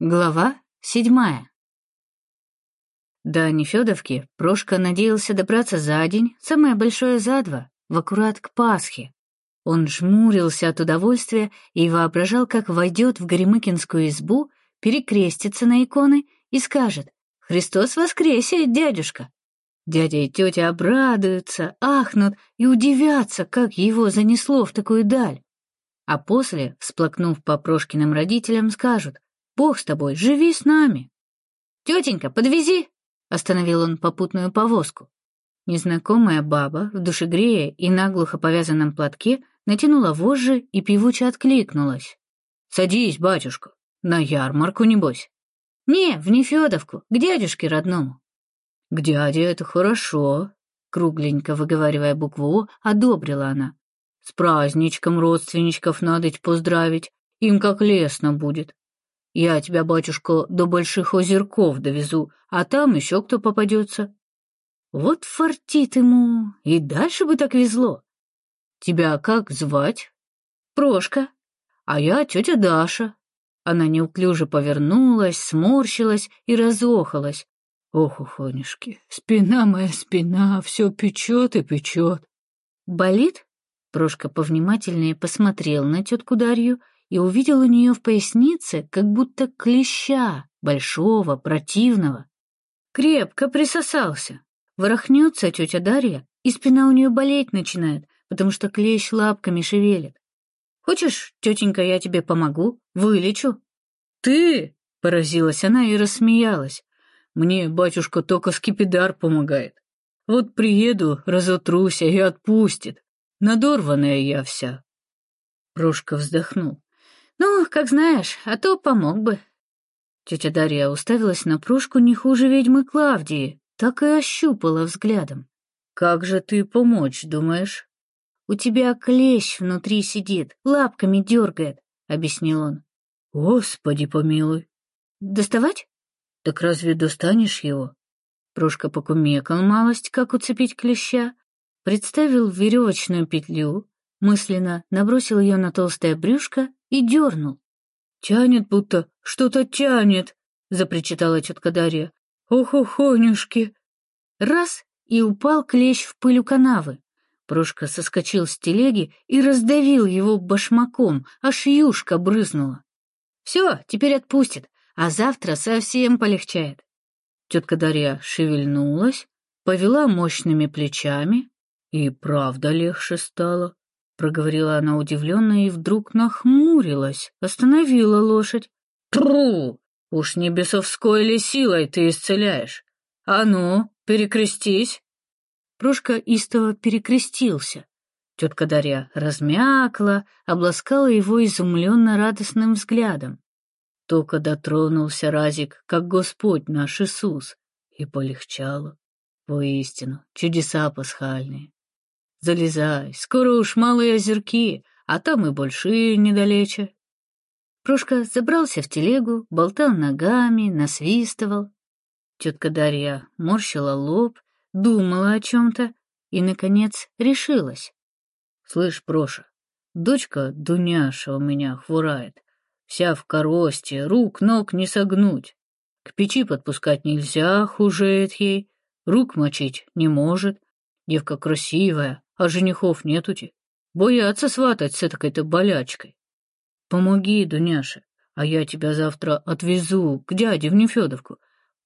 Глава седьмая. До Нефёдовки Прошка надеялся добраться за день, самое большое за два, в аккурат к Пасхе. Он жмурился от удовольствия и воображал, как войдет в Горемыкинскую избу, перекрестится на иконы и скажет «Христос воскресе, дядюшка!». Дядя и тетя обрадуются, ахнут и удивятся, как его занесло в такую даль. А после, всплакнув по Прошкиным родителям, скажут — Бог с тобой, живи с нами. Тетенька, подвези, остановил он попутную повозку. Незнакомая баба в душегрее и наглухо повязанном платке натянула вожжи и певуче откликнулась. «Садись, батюшка, на ярмарку, небось». «Не, в Нефедовку, к дядюшке родному». «К дяде это хорошо», — кругленько выговаривая букву «О», одобрила она. «С праздничком родственничков надо поздравить, им как лестно будет. Я тебя, батюшка, до Больших озерков довезу, а там еще кто попадется. Вот фартит ему, и дальше бы так везло. Тебя как звать? Прошка. А я тетя Даша. Она неуклюже повернулась, сморщилась и разохалась. Ох, ухонюшки, спина моя спина, все печет и печет. Болит? Прошка повнимательнее посмотрел на тетку Дарью и увидел у нее в пояснице как будто клеща, большого, противного. Крепко присосался. Ворохнется тетя Дарья, и спина у нее болеть начинает, потому что клещ лапками шевелит. Хочешь, тетенька, я тебе помогу, вылечу? Ты? — поразилась она и рассмеялась. Мне батюшка только скипидар помогает. Вот приеду, разотруся и отпустит. Надорванная я вся. Прошка вздохнул. «Ну, как знаешь, а то помог бы». Тетя Дарья уставилась на Прошку не хуже ведьмы Клавдии, так и ощупала взглядом. «Как же ты помочь, думаешь?» «У тебя клещ внутри сидит, лапками дергает», — объяснил он. «Господи помилуй!» «Доставать?» «Так разве достанешь его?» Прошка покумекал малость, как уцепить клеща, представил веревочную петлю, мысленно набросил ее на толстое брюшко и дернул. «Тянет будто, что-то тянет», — запричитала тетка Дарья. «Ох-охонюшки!» Раз — и упал клещ в пыль канавы. Прошка соскочил с телеги и раздавил его башмаком, аж юшка брызнула. «Все, теперь отпустит, а завтра совсем полегчает». Тетка Дарья шевельнулась, повела мощными плечами, и правда легче стало проговорила она удивленно и вдруг нахмурилась, остановила лошадь. Тру! Уж не бесовской ли силой ты исцеляешь? А ну, перекрестись. Прошка истово перекрестился. Тетка Дарья размякла, обласкала его изумленно радостным взглядом. Только дотронулся Разик, как Господь наш Иисус, и полегчало. Воистину, чудеса пасхальные. Залезай, скоро уж малые озерки, а там и большие недалече. Прошка забрался в телегу, болтал ногами, насвистывал. Тетка Дарья морщила лоб, думала о чем-то и, наконец, решилась. — Слышь, Проша, дочка Дуняша у меня хворает, вся в коросте, рук, ног не согнуть. К печи подпускать нельзя, хужеет ей, рук мочить не может. Девка красивая, а женихов нетути. Боятся сватать с этой-то болячкой. Помоги, Дуняша, а я тебя завтра отвезу к дяде в Нефедовку.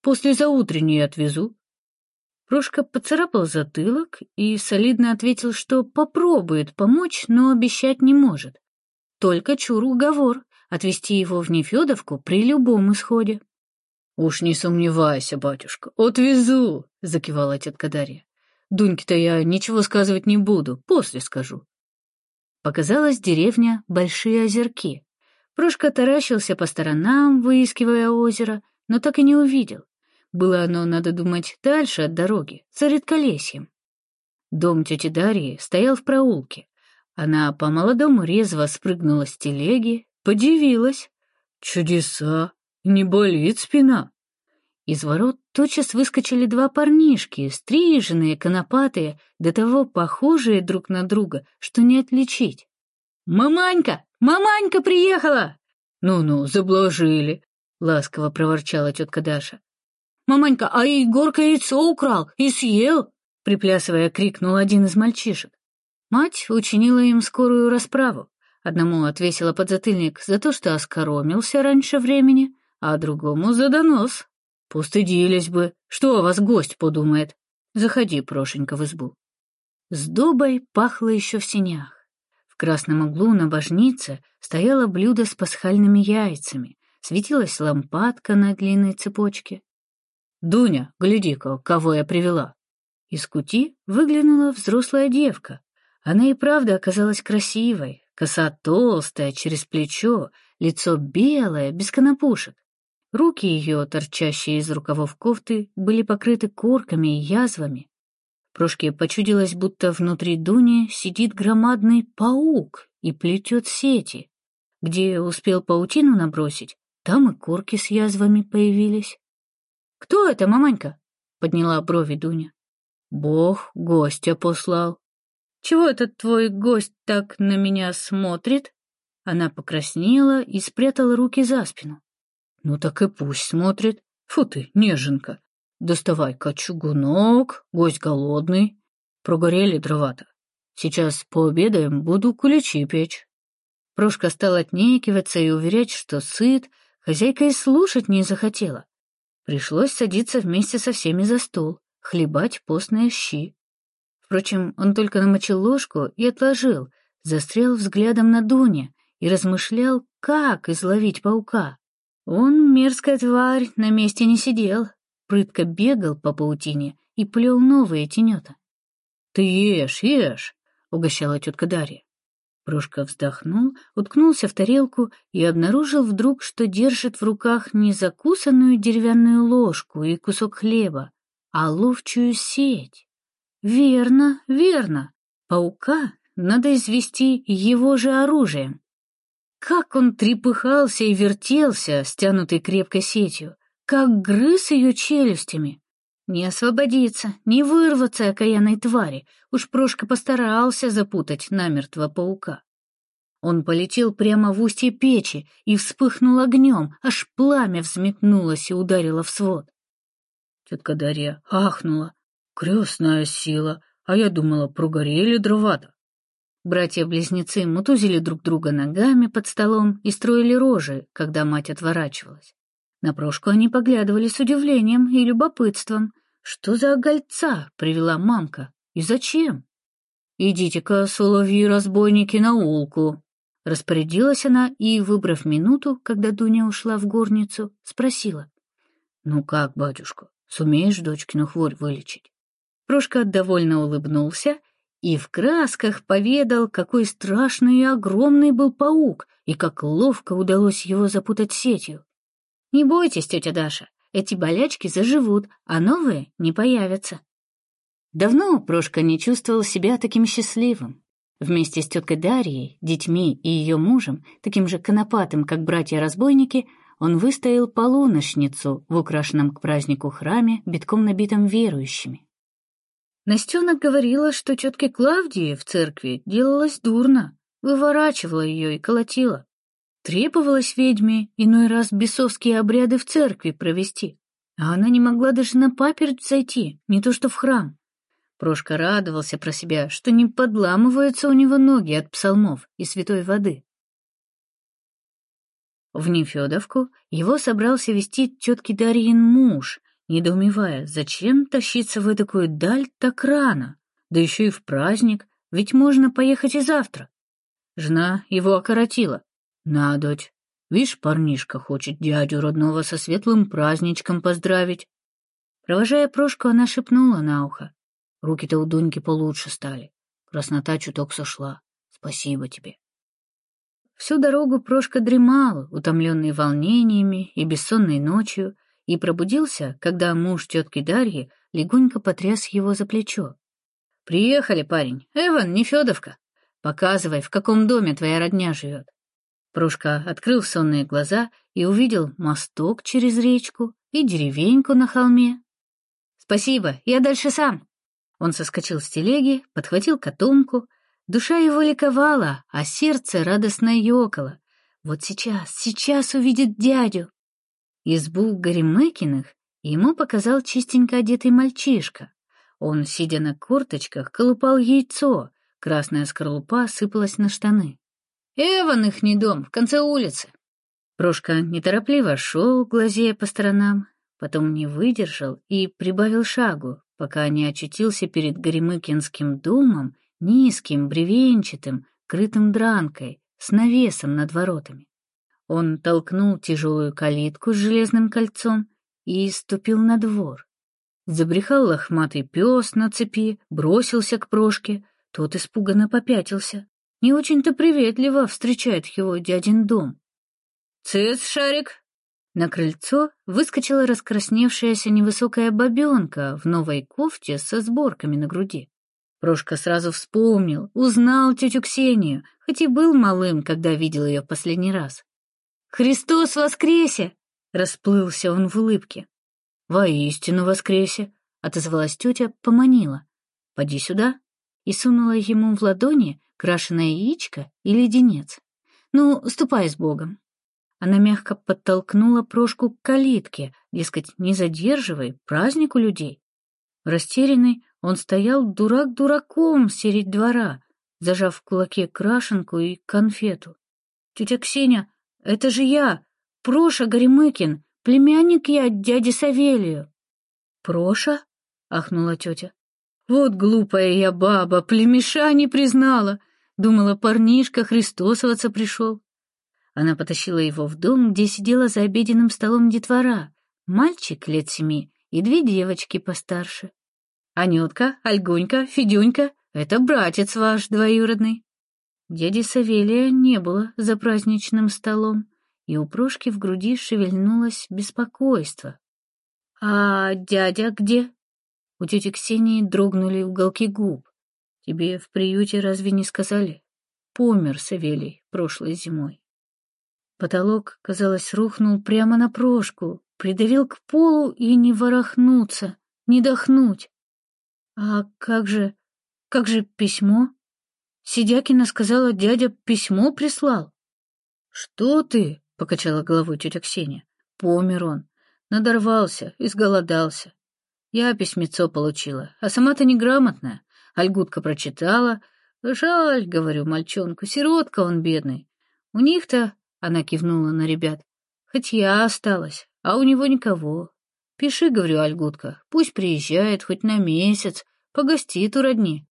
После заутренней отвезу. Прошка поцарапал затылок и солидно ответил, что попробует помочь, но обещать не может. Только чур уговор — отвезти его в Нефедовку при любом исходе. — Уж не сомневайся, батюшка, отвезу, — закивала тетка Дарья. Дуньке-то я ничего сказывать не буду, после скажу. Показалась деревня Большие Озерки. Прошка таращился по сторонам, выискивая озеро, но так и не увидел. Было оно, надо думать, дальше от дороги, за редколесьем. Дом тети Дарьи стоял в проулке. Она по-молодому резво спрыгнула с телеги, подивилась. «Чудеса! Не болит спина!» Из ворот тотчас выскочили два парнишки, стриженные, конопатые, до того похожие друг на друга, что не отличить. «Маманька! Маманька приехала!» «Ну-ну, заблажили. ласково проворчала тетка Даша. «Маманька, а Егорка яйцо украл и съел!» приплясывая, крикнул один из мальчишек. Мать учинила им скорую расправу. Одному отвесила подзатыльник за то, что оскоромился раньше времени, а другому за донос. Пустыдились бы, что о вас гость подумает. Заходи, Прошенька, в избу. С дубой пахло еще в синях. В красном углу на божнице стояло блюдо с пасхальными яйцами, светилась лампадка на длинной цепочке. «Дуня, гляди-ка, кого я привела!» Из кути выглянула взрослая девка. Она и правда оказалась красивой, коса толстая, через плечо, лицо белое, без конопушек. Руки ее, торчащие из рукавов кофты, были покрыты корками и язвами. Прошке почудилось, будто внутри Дуни сидит громадный паук и плетет сети. Где успел паутину набросить, там и корки с язвами появились. «Кто это, маманька?» — подняла брови Дуня. «Бог гостя послал». «Чего этот твой гость так на меня смотрит?» Она покраснела и спрятала руки за спину. «Ну так и пусть смотрит. Фу ты, неженка. Доставай-ка чугунок, гость голодный. Прогорели дрова-то. Сейчас пообедаем, буду куличи печь». Прошка стала отнекиваться и уверять, что сыт, хозяйка и слушать не захотела. Пришлось садиться вместе со всеми за стол, хлебать постные щи. Впрочем, он только намочил ложку и отложил, застрял взглядом на Дуне и размышлял, как изловить паука. Он, мерзкая тварь, на месте не сидел, прытко бегал по паутине и плел новые тенета. — Ты ешь, ешь, — угощала тетка Дарья. Прошка вздохнул, уткнулся в тарелку и обнаружил вдруг, что держит в руках не закусанную деревянную ложку и кусок хлеба, а ловчую сеть. Верно, верно. Паука надо извести его же оружием. Как он трепыхался и вертелся, стянутый крепкой сетью, как грыз ее челюстями. Не освободиться, не вырваться окаянной твари. Уж Прошка постарался запутать намертво паука. Он полетел прямо в устье печи и вспыхнул огнем, аж пламя взметнулось и ударило в свод. Тетка Дарья ахнула. Крестная сила, а я думала, прогорели дрова-то. Братья-близнецы мутузили друг друга ногами под столом и строили рожи, когда мать отворачивалась. На Прошку они поглядывали с удивлением и любопытством. Что за огольца привела мамка? И зачем? «Идите-ка, соловьи-разбойники, на улку!» Распорядилась она и, выбрав минуту, когда Дуня ушла в горницу, спросила. «Ну как, батюшка, сумеешь дочкину хворь вылечить?» Прошка довольно улыбнулся и в красках поведал, какой страшный и огромный был паук и как ловко удалось его запутать сетью. Не бойтесь, тетя Даша, эти болячки заживут, а новые не появятся. Давно Прошка не чувствовал себя таким счастливым. Вместе с теткой Дарьей, детьми и ее мужем, таким же конопатым, как братья-разбойники, он выстоял полуношницу в украшенном к празднику храме, битком набитом верующими. Настена говорила, что тетке Клавдии в церкви делалось дурно, выворачивала ее и колотила. Требовалось ведьме иной раз бесовские обряды в церкви провести, а она не могла даже на паперть зайти, не то что в храм. Прошка радовался про себя, что не подламываются у него ноги от псалмов и святой воды. В Нефедовку его собрался вести тетки Дарьин муж, недоумевая, зачем тащиться в такую даль так рано, да еще и в праздник, ведь можно поехать и завтра. Жена его окоротила. «На, дочь, видишь, парнишка хочет дядю родного со светлым праздничком поздравить». Провожая Прошку, она шепнула на ухо. «Руки-то у Дуньки получше стали. Краснота чуток сошла. Спасибо тебе». Всю дорогу Прошка дремал, утомленный волнениями и бессонной ночью, и пробудился, когда муж тетки Дарьи легонько потряс его за плечо. «Приехали, парень. Эван, Нефедовка. Показывай, в каком доме твоя родня живет». Прушка открыл сонные глаза и увидел мосток через речку и деревеньку на холме. «Спасибо, я дальше сам». Он соскочил с телеги, подхватил котомку. Душа его ликовала, а сердце радостно ёкало. Вот сейчас, сейчас увидит дядю. Избу Горемыкиных ему показал чистенько одетый мальчишка. Он, сидя на корточках, колупал яйцо, красная скорлупа сыпалась на штаны. «Эван их дом, в конце улицы!» Прошка неторопливо шел, глазея по сторонам, потом не выдержал и прибавил шагу, пока не очутился перед Горемыкинским домом, низким, бревенчатым, крытым дранкой, с навесом над воротами. Он толкнул тяжелую калитку с железным кольцом и ступил на двор. Забрехал лохматый пес на цепи, бросился к Прошке, тот испуганно попятился. Не очень-то приветливо встречает его дядин дом. «Цыц, Шарик!» На крыльцо выскочила раскрасневшаяся невысокая бабенка в новой кофте со сборками на груди. Прошка сразу вспомнил, узнал тетю Ксению, хоть и был малым, когда видел ее последний раз. «Христос воскресе!» — расплылся он в улыбке. «Воистину воскресе!» — отозвалась тетя, поманила. «Поди сюда!» и сунула ему в ладони крашеное яичко и леденец. «Ну, ступай с Богом!» Она мягко подтолкнула Прошку к калитке, дескать, не задерживай, праздник у людей. Растерянный, он стоял дурак дураком средь двора, зажав в кулаке крашенку и конфету. «Тетя Ксения, это же я, Проша Горемыкин, племянник я дяди Савелию». «Проша?» — ахнула тетя. «Вот глупая я баба, племеша не признала. Думала, парнишка христосоваться пришел. Она потащила его в дом, где сидела за обеденным столом детвора, мальчик лет семи и две девочки постарше. Анютка, Альгунька, Федюнька — это братец ваш двоюродный. Дяди Савелия не было за праздничным столом, и у Прошки в груди шевельнулось беспокойство. «А дядя где?» У тети Ксении дрогнули уголки губ. «Тебе в приюте разве не сказали?» Помер Савелий прошлой зимой. Потолок, казалось, рухнул прямо на прошку, придавил к полу и не ворохнуться, не дохнуть. А как же, как же письмо? Сидякина сказала, дядя письмо прислал. Что ты? — покачала головой тетя Ксения. Помер он, надорвался, изголодался. Я письмецо получила, а сама-то неграмотная. Альгутка прочитала. Жаль, говорю, мальчонку, сиротка он бедный. У них-то она кивнула на ребят. Хоть я осталась, а у него никого. Пиши, говорю, Альгутка, пусть приезжает хоть на месяц, погостит у родни.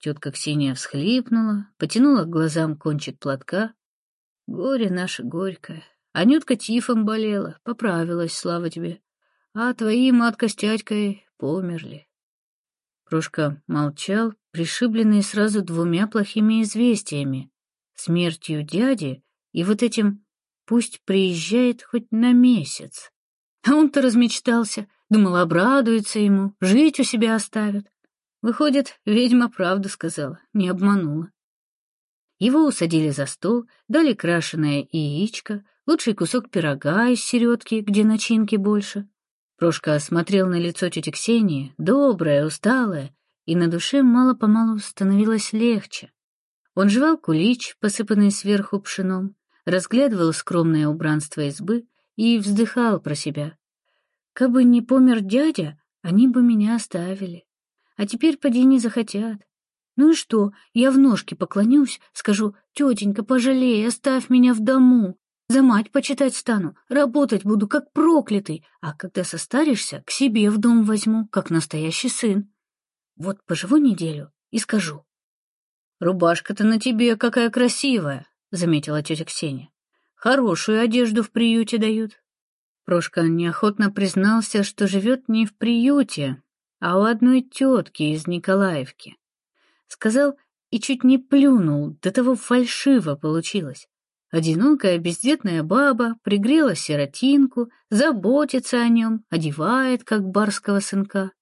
Тетка Ксения всхлипнула, потянула к глазам кончик платка. Горе наше горькое. Анютка тифом болела, поправилась, слава тебе. А твои матка с тятькой померли. Прошка молчал, пришибленный сразу двумя плохими известиями. Смертью дяди и вот этим пусть приезжает хоть на месяц. А он-то размечтался, думал, обрадуется ему, жить у себя оставят. Выходит, ведьма правду сказала, не обманула. Его усадили за стол, дали крашеное яичко, лучший кусок пирога из середки, где начинки больше. Прошка смотрел на лицо тети Ксении, доброе, усталое, и на душе мало-помалу становилось легче. Он жевал кулич, посыпанный сверху пшеном, разглядывал скромное убранство избы и вздыхал про себя. Кабы не помер дядя, они бы меня оставили. А теперь поди не захотят. Ну и что, я в ножки поклонюсь, скажу, тетенька, пожалей, оставь меня в дому. За мать почитать стану, работать буду как проклятый, а когда состаришься, к себе в дом возьму, как настоящий сын. Вот поживу неделю и скажу. Рубашка-то на тебе какая красивая, — заметила тетя Ксения. «Хорошую одежду в приюте дают». Прошка неохотно признался, что живет не в приюте, а у одной тетки из Николаевки. Сказал и чуть не плюнул, до того фальшиво получилось. Одинокая бездетная баба пригрела сиротинку, заботится о нем, одевает, как барского сынка.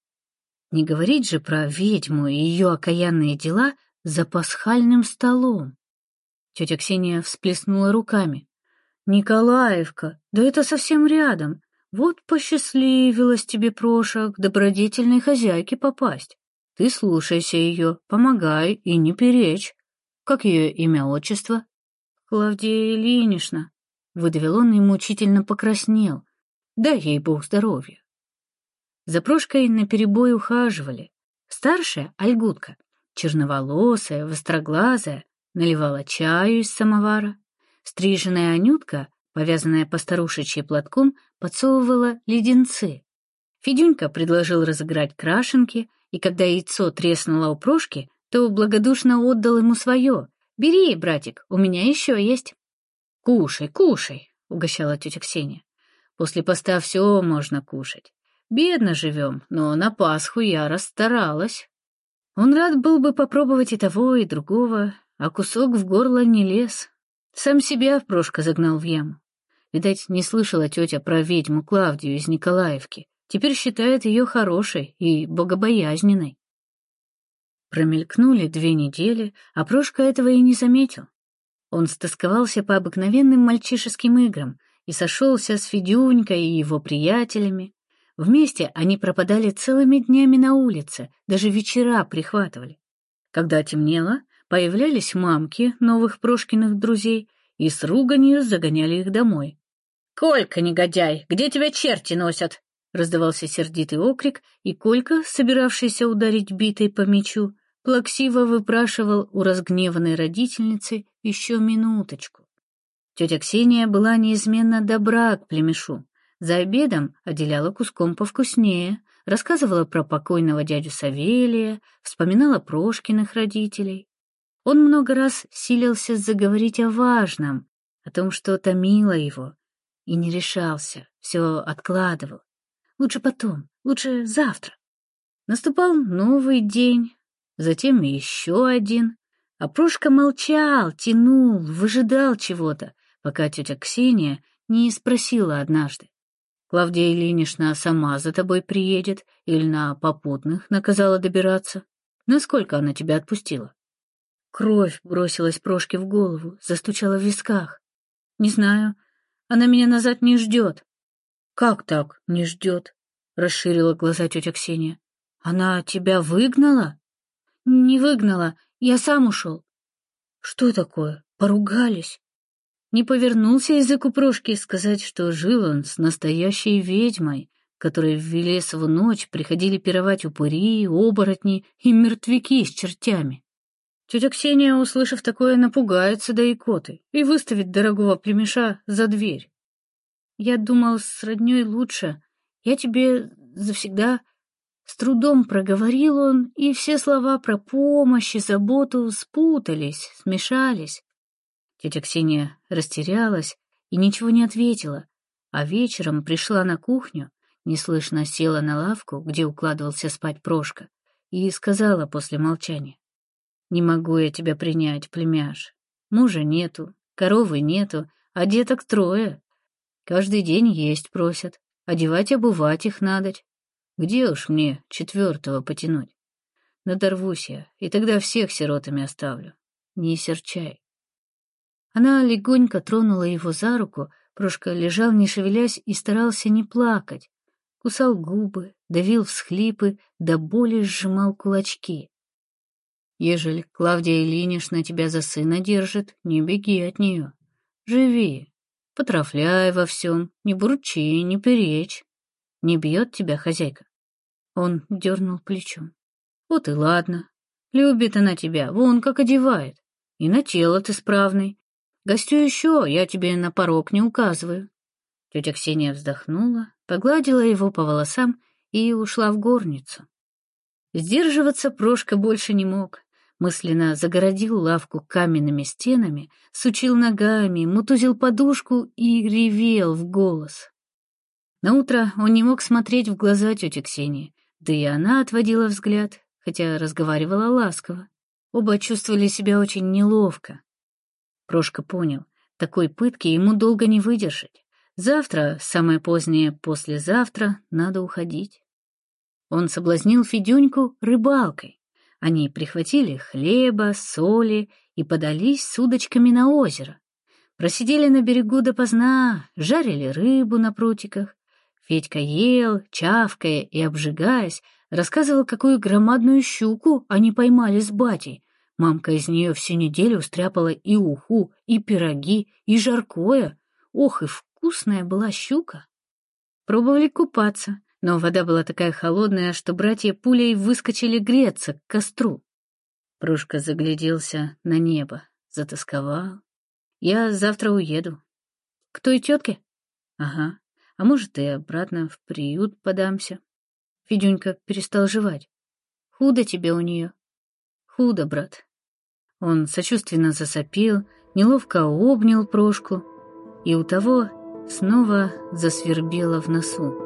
Не говорить же про ведьму и ее окаянные дела за пасхальным столом. Тетя Ксения всплеснула руками. «Николаевка, да это совсем рядом. Вот посчастливилось тебе, Проша, к добродетельной хозяйке попасть. Ты слушайся ее, помогай и не перечь. Как ее имя-отчество?» «Клавдия Ильинична», — выдавил он и мучительно покраснел. дай ей бог здоровья. За Прошкой наперебой ухаживали. Старшая, Альгутка, черноволосая, востроглазая, наливала чаю из самовара. Стриженная Анютка, повязанная по старушечьи платком, подсовывала леденцы. Федюнька предложил разыграть крашенки, и когда яйцо треснуло у Прошки, то благодушно отдал ему свое. «Бери, братик, у меня еще есть». «Кушай, кушай», — угощала тетя Ксения. «После поста все можно кушать. Бедно живем, но на Пасху я расстаралась». Он рад был бы попробовать и того, и другого, а кусок в горло не лез. Сам себя Прошка загнал в яму. Видать, не слышала тетя про ведьму Клавдию из Николаевки. Теперь считает ее хорошей и богобоязненной. Промелькнули две недели, а Прошка этого и не заметил. Он стосковался по обыкновенным мальчишеским играм и сошелся с Федюнькой и его приятелями. Вместе они пропадали целыми днями на улице, даже вечера прихватывали. Когда темнело, появлялись мамки новых Прошкиных друзей и с руганью загоняли их домой. «Колька, негодяй, где тебя черти носят?» Раздавался сердитый окрик, и Колька, собиравшийся ударить битой по мячу, плаксиво выпрашивал у разгневанной родительницы еще минуточку. Тетя Ксения была неизменно добра к племешу. За обедом отделяла куском повкуснее, рассказывала про покойного дядю Савелия, вспоминала Прошкиных родителей. Он много раз силился заговорить о важном, о том, что томило его, и не решался, все откладывал. Лучше потом, лучше завтра. Наступал новый день, затем еще один. А Прошка молчал, тянул, выжидал чего-то, пока тетя Ксения не спросила однажды. Клавдия Ильинична сама за тобой приедет или на попутных наказала добираться? Насколько она тебя отпустила? Кровь бросилась Прошке в голову, застучала в висках. Не знаю, она меня назад не ждет. «Как так не ждет?» — расширила глаза тетя Ксения. «Она тебя выгнала?» «Не выгнала, я сам ушел». «Что такое? Поругались?» Не повернулся язык у Прошки сказать, что жил он с настоящей ведьмой, которые в Велесову ночь приходили пировать упыри, оборотни и мертвяки с чертями. Тетя Ксения, услышав такое, напугается до икоты и выставит дорогого племеша за дверь. Я думал, с роднёй лучше. Я тебе завсегда... С трудом проговорил он, и все слова про помощь и заботу спутались, смешались. Тетя Ксения растерялась и ничего не ответила, а вечером пришла на кухню, неслышно села на лавку, где укладывался спать Прошка, и сказала после молчания. «Не могу я тебя принять, племяш. Мужа нету, коровы нету, а деток трое. Каждый день есть просят, одевать обувать их надо. Где уж мне четвертого потянуть? Надорвусь я, и тогда всех сиротами оставлю. Не серчай. Она легонько тронула его за руку, Прошка лежал, не шевелясь, и старался не плакать. Кусал губы, давил всхлипы, до боли сжимал кулачки. Ежели Клавдия Ильинична тебя за сына держит, не беги от нее. Живи, Потрафляй во всем, не бурчи, не перечь. Не бьет тебя хозяйка?» Он дернул плечом. «Вот и ладно. Любит она тебя, вон как одевает. И на тело ты справный. Гостю еще, я тебе на порог не указываю». Тетя Ксения вздохнула, погладила его по волосам и ушла в горницу. Сдерживаться Прошка больше не мог мысленно загородил лавку каменными стенами, сучил ногами, мутузил подушку и ревел в голос. Наутро он не мог смотреть в глаза тети Ксении, да и она отводила взгляд, хотя разговаривала ласково. Оба чувствовали себя очень неловко. Прошка понял, такой пытки ему долго не выдержать. Завтра, самое позднее послезавтра, надо уходить. Он соблазнил Федюньку рыбалкой. Они прихватили хлеба, соли и подались с удочками на озеро. Просидели на берегу допоздна, жарили рыбу на прутиках. Федька ел, чавкая и обжигаясь, рассказывал, какую громадную щуку они поймали с батей. Мамка из нее всю неделю стряпала и уху, и пироги, и жаркое. Ох, и вкусная была щука! Пробовали купаться, но вода была такая холодная, что братья пулей выскочили греться к костру. Прошка загляделся на небо, затасковал. «Я завтра уеду». «К той тетке?» «Ага. А может, и обратно в приют подамся». Федюнька перестал жевать. «Худо тебе у нее?» «Худо, брат». Он сочувственно засопел, неловко обнял Прошку, и у того снова засвербело в носу.